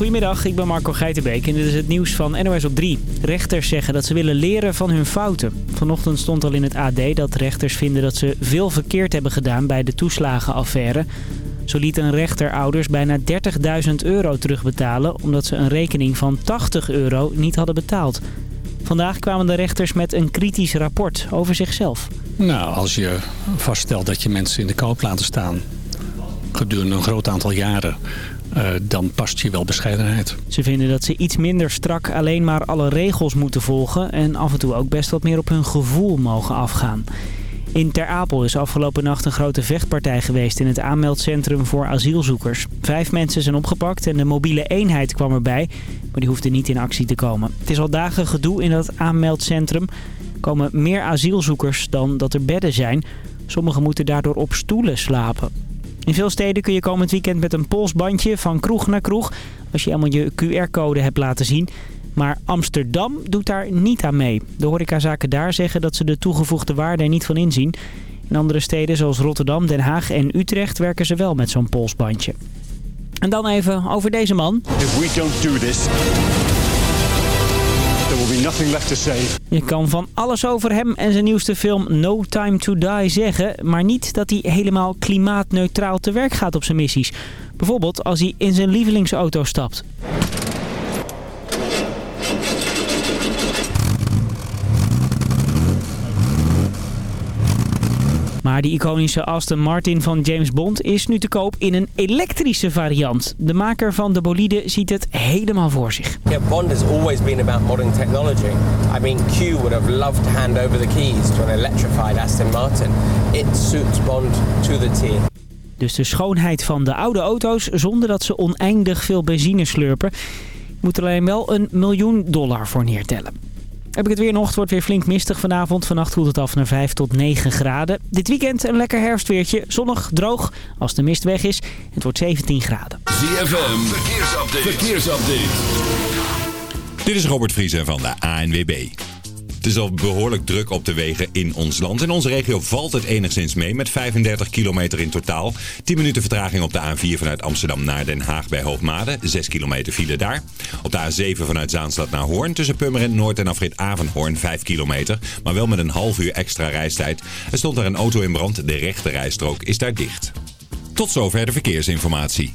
Goedemiddag, ik ben Marco Geitenbeek en dit is het nieuws van NOS op 3. Rechters zeggen dat ze willen leren van hun fouten. Vanochtend stond al in het AD dat rechters vinden dat ze veel verkeerd hebben gedaan bij de toeslagenaffaire. Zo liet een rechter ouders bijna 30.000 euro terugbetalen omdat ze een rekening van 80 euro niet hadden betaald. Vandaag kwamen de rechters met een kritisch rapport over zichzelf. Nou, als je vaststelt dat je mensen in de koop laten staan gedurende een groot aantal jaren... Uh, dan past je wel bescheidenheid. Ze vinden dat ze iets minder strak alleen maar alle regels moeten volgen... en af en toe ook best wat meer op hun gevoel mogen afgaan. In Ter Apel is afgelopen nacht een grote vechtpartij geweest in het aanmeldcentrum voor asielzoekers. Vijf mensen zijn opgepakt en de mobiele eenheid kwam erbij, maar die hoefde niet in actie te komen. Het is al dagen gedoe in dat aanmeldcentrum. Er komen meer asielzoekers dan dat er bedden zijn. Sommigen moeten daardoor op stoelen slapen. In veel steden kun je komend weekend met een polsbandje van kroeg naar kroeg... als je allemaal je QR-code hebt laten zien... Maar Amsterdam doet daar niet aan mee. De horecazaken daar zeggen dat ze de toegevoegde waarde er niet van inzien. In andere steden zoals Rotterdam, Den Haag en Utrecht werken ze wel met zo'n polsbandje. En dan even over deze man. If we don't do this, Je kan van alles over hem en zijn nieuwste film No Time to Die zeggen, maar niet dat hij helemaal klimaatneutraal te werk gaat op zijn missies. Bijvoorbeeld als hij in zijn lievelingsauto stapt. Maar die iconische Aston Martin van James Bond is nu te koop in een elektrische variant. De maker van de bolide ziet het helemaal voor zich. Yeah, Bond has always been about modern technology. I mean, Q would have loved to hand over the keys to an electrified Aston Martin. It suits Bond to the T. Dus de schoonheid van de oude auto's zonder dat ze oneindig veel benzine slurpen. Moet er alleen wel een miljoen dollar voor neertellen. Heb ik het weer nog. Het wordt weer flink mistig vanavond. Vannacht koelt het af naar 5 tot 9 graden. Dit weekend een lekker herfstweertje. Zonnig, droog, als de mist weg is. Het wordt 17 graden. ZFM, verkeersupdate. verkeersupdate. Dit is Robert Vriezen van de ANWB. Het is al behoorlijk druk op de wegen in ons land. In onze regio valt het enigszins mee met 35 kilometer in totaal. 10 minuten vertraging op de A4 vanuit Amsterdam naar Den Haag bij Hoogmade. 6 kilometer file daar. Op de A7 vanuit Zaanstad naar Hoorn tussen Purmerend Noord en afrit Avenhoorn 5 kilometer. Maar wel met een half uur extra reistijd. Er stond daar een auto in brand. De rechte rijstrook is daar dicht. Tot zover de verkeersinformatie.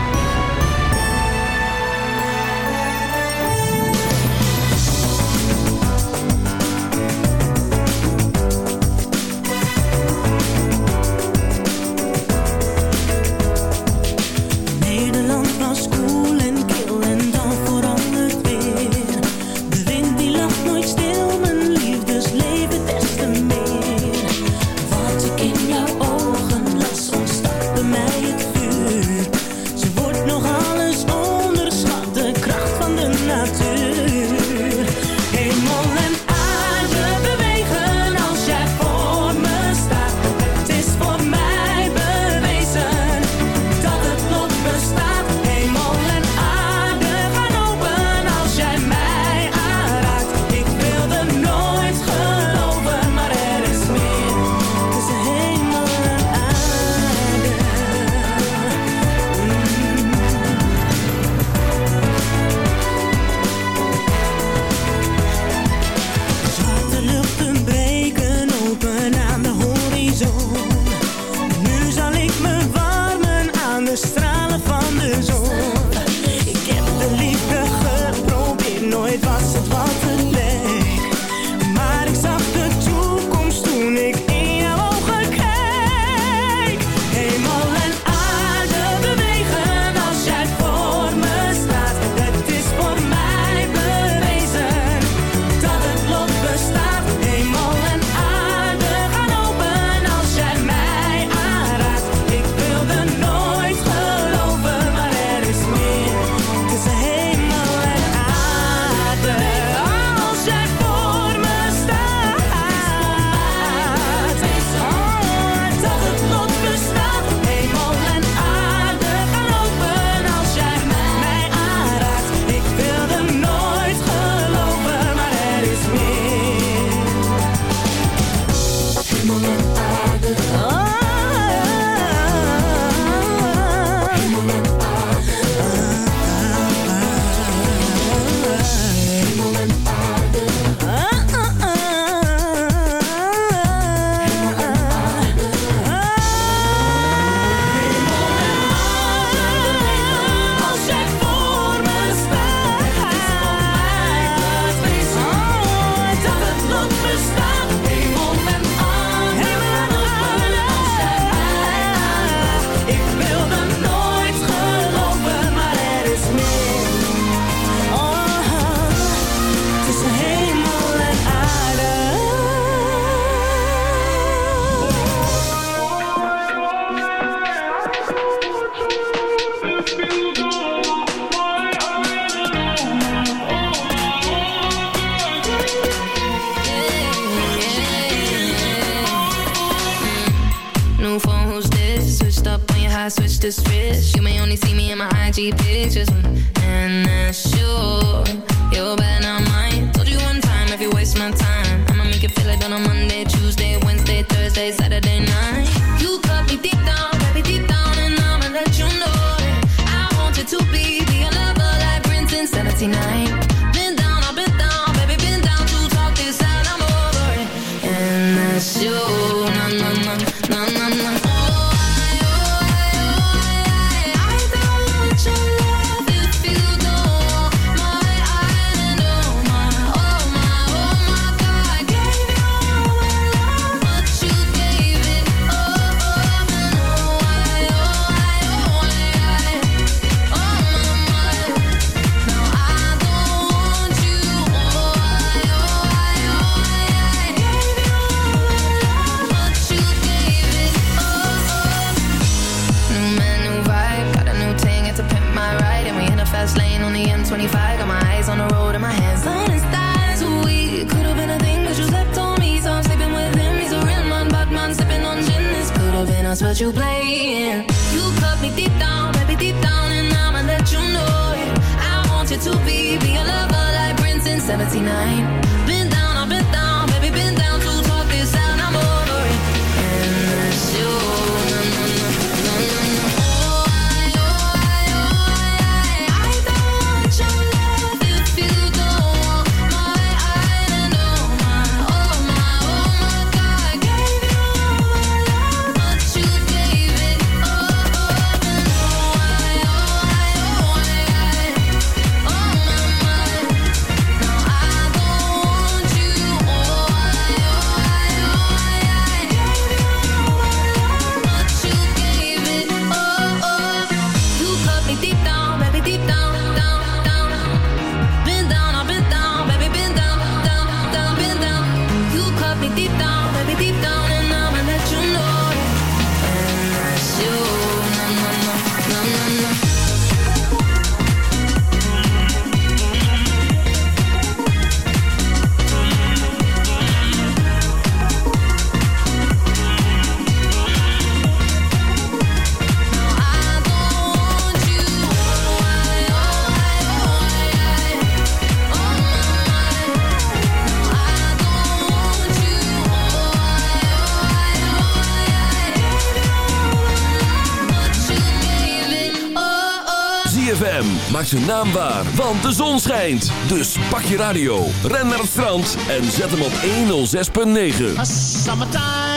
Zijn naam want de zon schijnt. Dus pak je radio, ren naar het strand en zet hem op 106.9.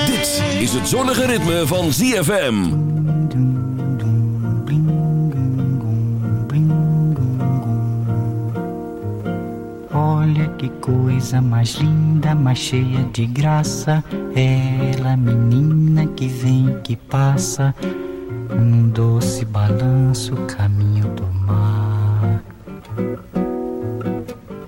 Dit is het zonnige ritme van ZFM. Olha que coisa mais linda, mais cheia de graça. Ela, menina que vem, que passa. Num doce balanço, caminho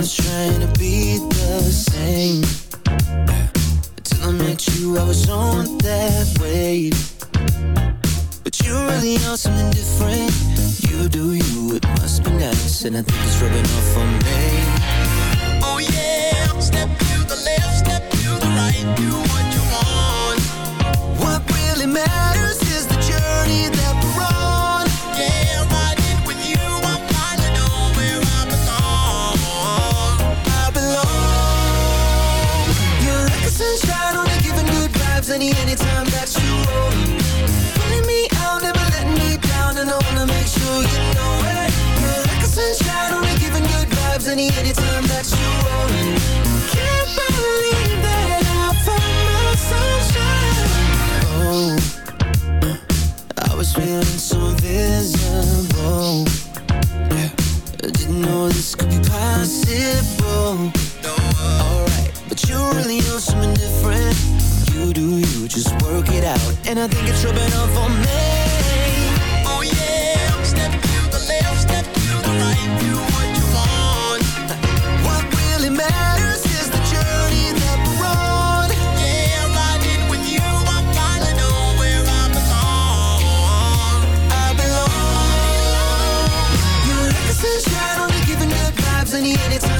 was trying to be the same. Until I met you, I was on that wave. But you really are something different. You do you, it must be nice. And I think it's rubbing off on me any time that you want Can't believe that I found my sunshine. Oh, I was feeling so invisible. yeah. I didn't know this could be possible. No, Alright, but you really know something different. You do, you just work it out. And I think it's rubbing off on me. money and it's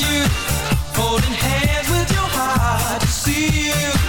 You, holding hands with your heart to see you.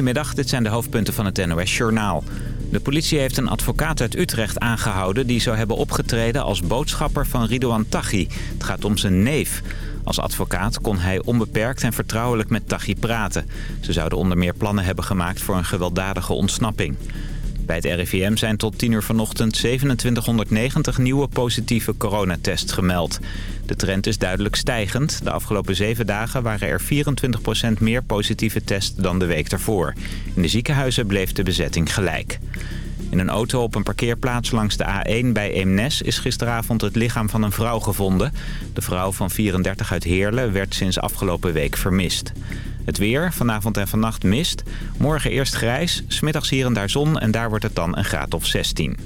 Goedemiddag, dit zijn de hoofdpunten van het NOS-journaal. De politie heeft een advocaat uit Utrecht aangehouden... die zou hebben opgetreden als boodschapper van Ridouan Taghi. Het gaat om zijn neef. Als advocaat kon hij onbeperkt en vertrouwelijk met Taghi praten. Ze zouden onder meer plannen hebben gemaakt voor een gewelddadige ontsnapping. Bij het RIVM zijn tot 10 uur vanochtend 2790 nieuwe positieve coronatests gemeld. De trend is duidelijk stijgend. De afgelopen zeven dagen waren er 24% meer positieve tests dan de week daarvoor. In de ziekenhuizen bleef de bezetting gelijk. In een auto op een parkeerplaats langs de A1 bij Eemnes is gisteravond het lichaam van een vrouw gevonden. De vrouw van 34 uit Heerlen werd sinds afgelopen week vermist. Het weer, vanavond en vannacht mist. Morgen eerst grijs, smiddags hier en daar zon en daar wordt het dan een graad of 16.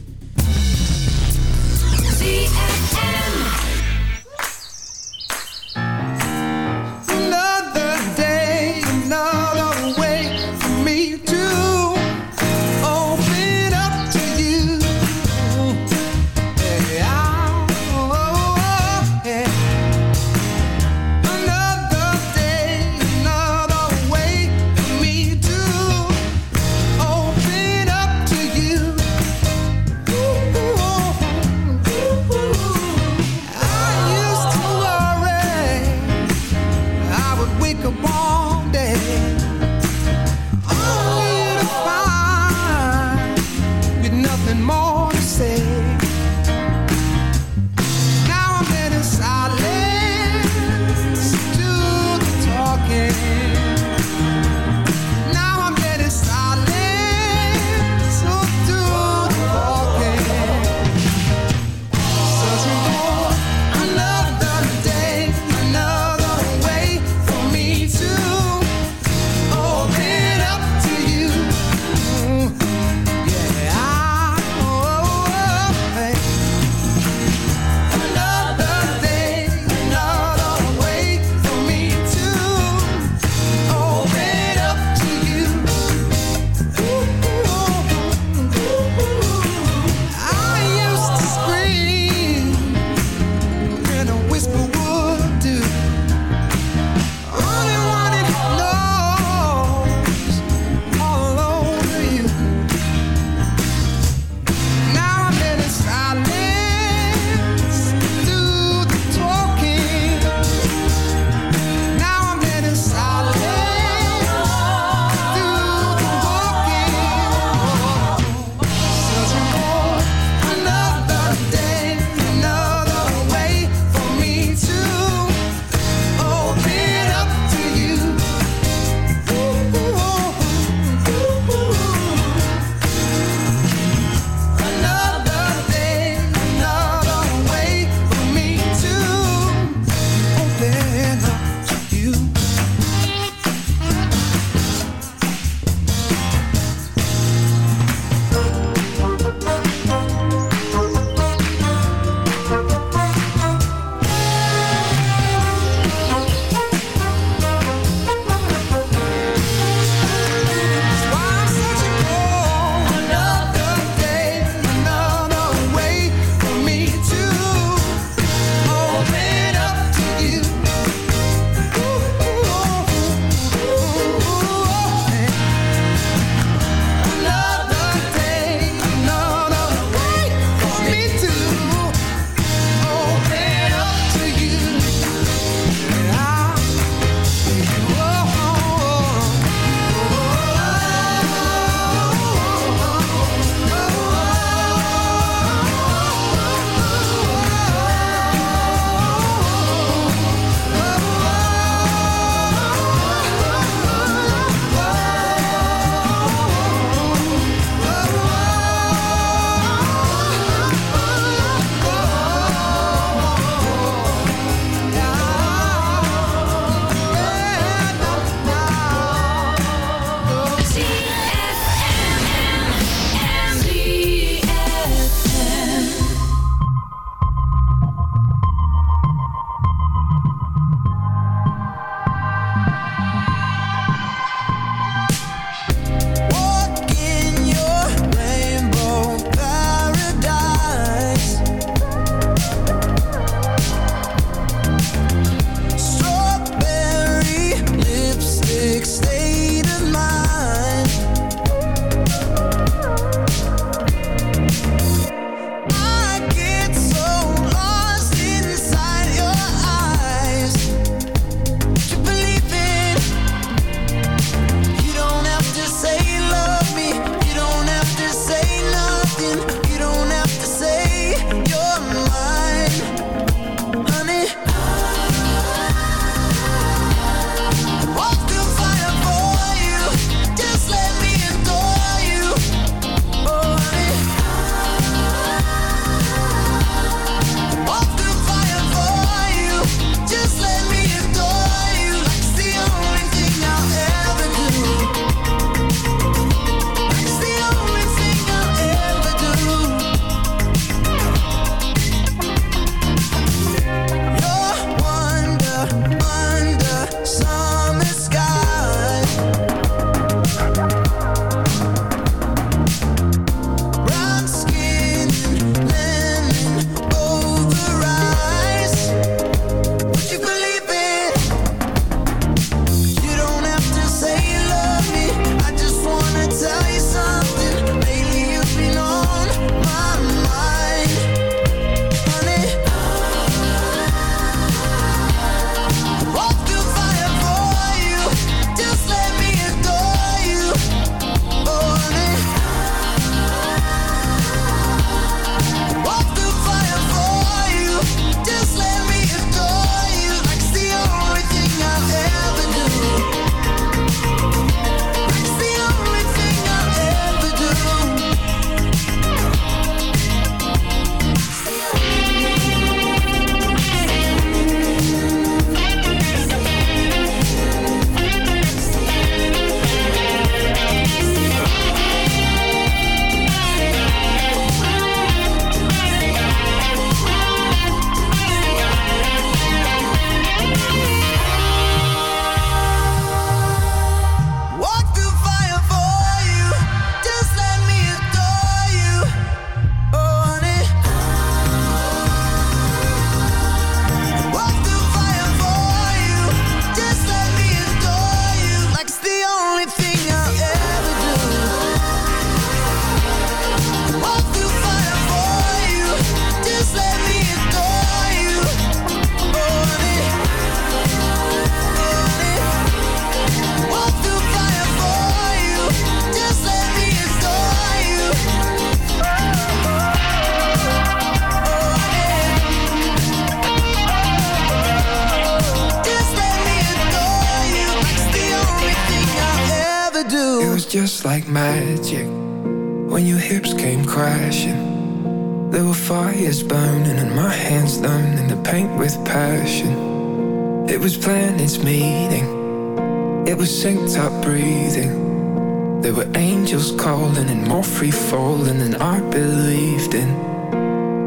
Free falling than I believed in.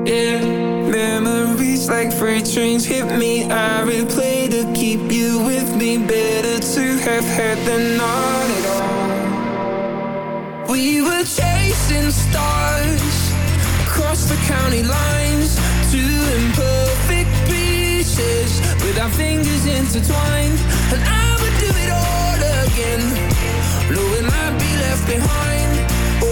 Yeah, memories like freight trains hit me. I replay to keep you with me. Better to have had than not at all. We were chasing stars across the county lines, two imperfect pieces with our fingers intertwined. And I would do it all again, knowing I'd be left behind.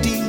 50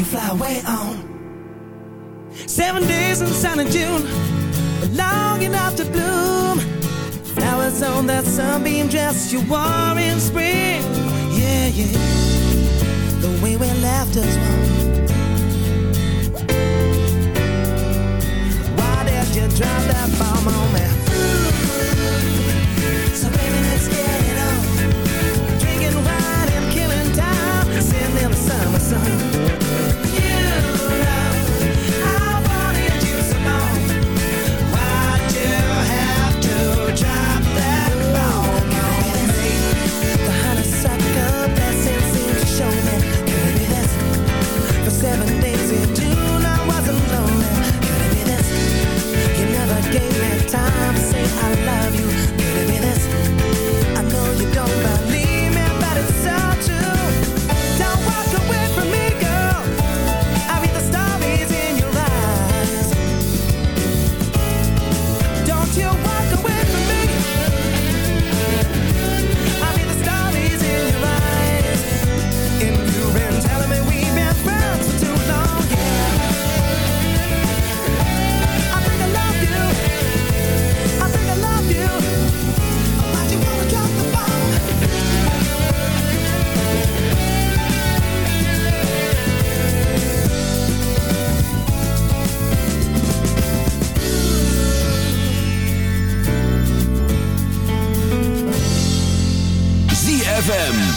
you fly away on. Seven days in sunny June, long enough to bloom. Flowers on that sunbeam dress you wore in spring. Yeah, yeah. The way we left us. Why did you drop that bomb on me? So baby, let's get it on. Drinking wine and killing time, the summer sun.